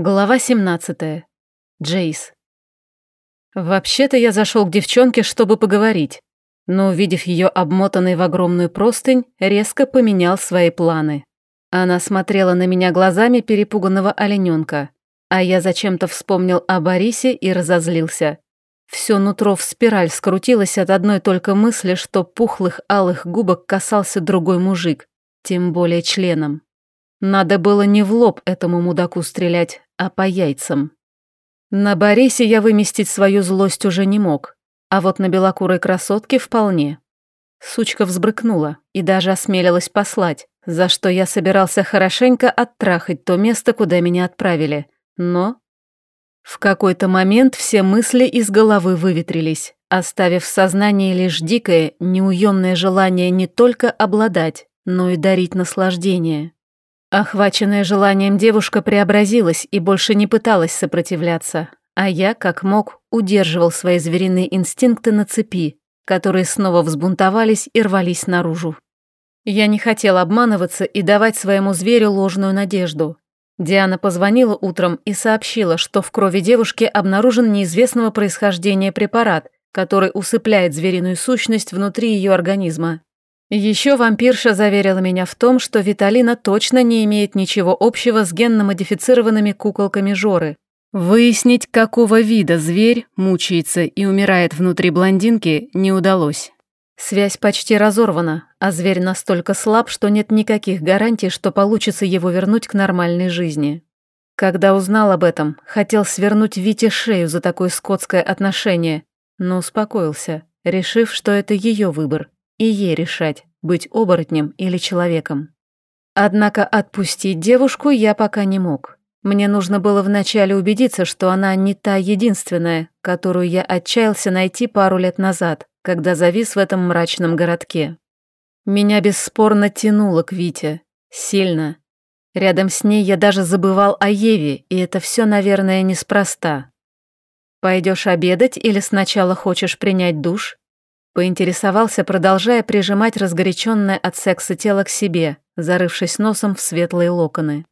Глава 17. Джейс. Вообще-то я зашел к девчонке, чтобы поговорить, но, увидев ее обмотанной в огромную простынь, резко поменял свои планы. Она смотрела на меня глазами перепуганного олененка, а я зачем-то вспомнил о Борисе и разозлился. Все нутро в спираль скрутилось от одной только мысли, что пухлых алых губок касался другой мужик, тем более членом. Надо было не в лоб этому мудаку стрелять, а по яйцам. На Борисе я выместить свою злость уже не мог, а вот на белокурой красотке вполне. Сучка взбрыкнула и даже осмелилась послать, за что я собирался хорошенько оттрахать то место, куда меня отправили. Но в какой-то момент все мысли из головы выветрились, оставив в сознании лишь дикое, неуемное желание не только обладать, но и дарить наслаждение. Охваченная желанием девушка преобразилась и больше не пыталась сопротивляться, а я, как мог, удерживал свои звериные инстинкты на цепи, которые снова взбунтовались и рвались наружу. Я не хотел обманываться и давать своему зверю ложную надежду. Диана позвонила утром и сообщила, что в крови девушки обнаружен неизвестного происхождения препарат, который усыпляет звериную сущность внутри ее организма. Еще вампирша заверила меня в том, что Виталина точно не имеет ничего общего с генно-модифицированными куколками Жоры. Выяснить, какого вида зверь мучается и умирает внутри блондинки, не удалось. Связь почти разорвана, а зверь настолько слаб, что нет никаких гарантий, что получится его вернуть к нормальной жизни. Когда узнал об этом, хотел свернуть Вите шею за такое скотское отношение, но успокоился, решив, что это ее выбор и ей решать, быть оборотнем или человеком. Однако отпустить девушку я пока не мог. Мне нужно было вначале убедиться, что она не та единственная, которую я отчаялся найти пару лет назад, когда завис в этом мрачном городке. Меня бесспорно тянуло к Вите. Сильно. Рядом с ней я даже забывал о Еве, и это все, наверное, неспроста. Пойдешь обедать или сначала хочешь принять душ? Поинтересовался, продолжая прижимать разгоряченное от секса тело к себе, зарывшись носом в светлые локоны.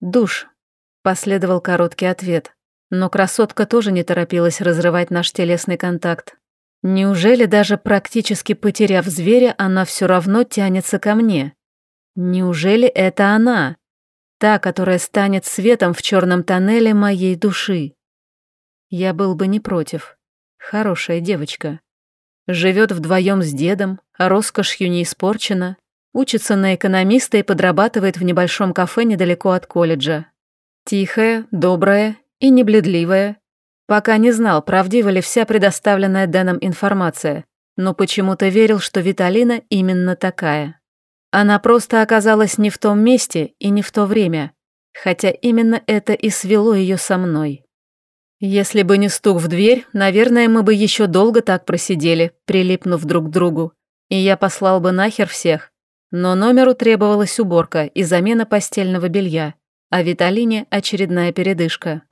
«Душ», — последовал короткий ответ, но красотка тоже не торопилась разрывать наш телесный контакт. Неужели даже практически потеряв зверя, она все равно тянется ко мне? Неужели это она? Та, которая станет светом в черном тоннеле моей души? Я был бы не против. Хорошая девочка. Живет вдвоем с дедом, а роскошью не испорчена. Учится на экономиста и подрабатывает в небольшом кафе недалеко от колледжа. Тихая, добрая и небледливая. Пока не знал, правдива ли вся предоставленная Дэном информация, но почему-то верил, что Виталина именно такая. Она просто оказалась не в том месте и не в то время, хотя именно это и свело ее со мной. Если бы не стук в дверь, наверное, мы бы еще долго так просидели, прилипнув друг к другу. И я послал бы нахер всех. Но номеру требовалась уборка и замена постельного белья, а Виталине очередная передышка.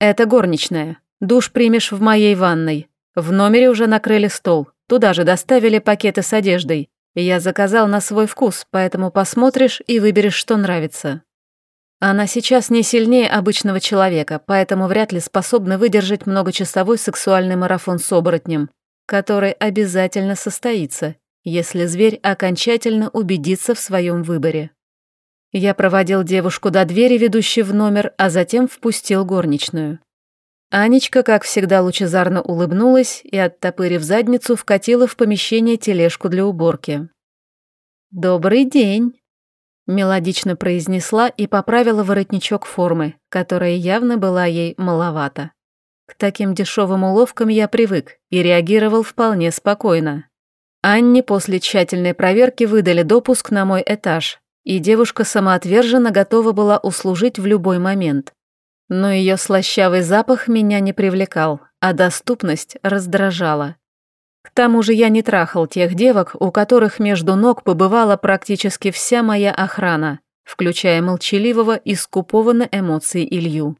«Это горничная. Душ примешь в моей ванной. В номере уже накрыли стол. Туда же доставили пакеты с одеждой. Я заказал на свой вкус, поэтому посмотришь и выберешь, что нравится». Она сейчас не сильнее обычного человека, поэтому вряд ли способна выдержать многочасовой сексуальный марафон с оборотнем, который обязательно состоится, если зверь окончательно убедится в своем выборе. Я проводил девушку до двери, ведущей в номер, а затем впустил горничную. Анечка, как всегда, лучезарно улыбнулась и, оттопырив задницу, вкатила в помещение тележку для уборки. «Добрый день!» Мелодично произнесла и поправила воротничок формы, которая явно была ей маловато. К таким дешевым уловкам я привык и реагировал вполне спокойно. Анне после тщательной проверки выдали допуск на мой этаж, и девушка самоотверженно готова была услужить в любой момент. Но ее слащавый запах меня не привлекал, а доступность раздражала. К тому же я не трахал тех девок, у которых между ног побывала практически вся моя охрана, включая молчаливого и скупого на эмоции Илью.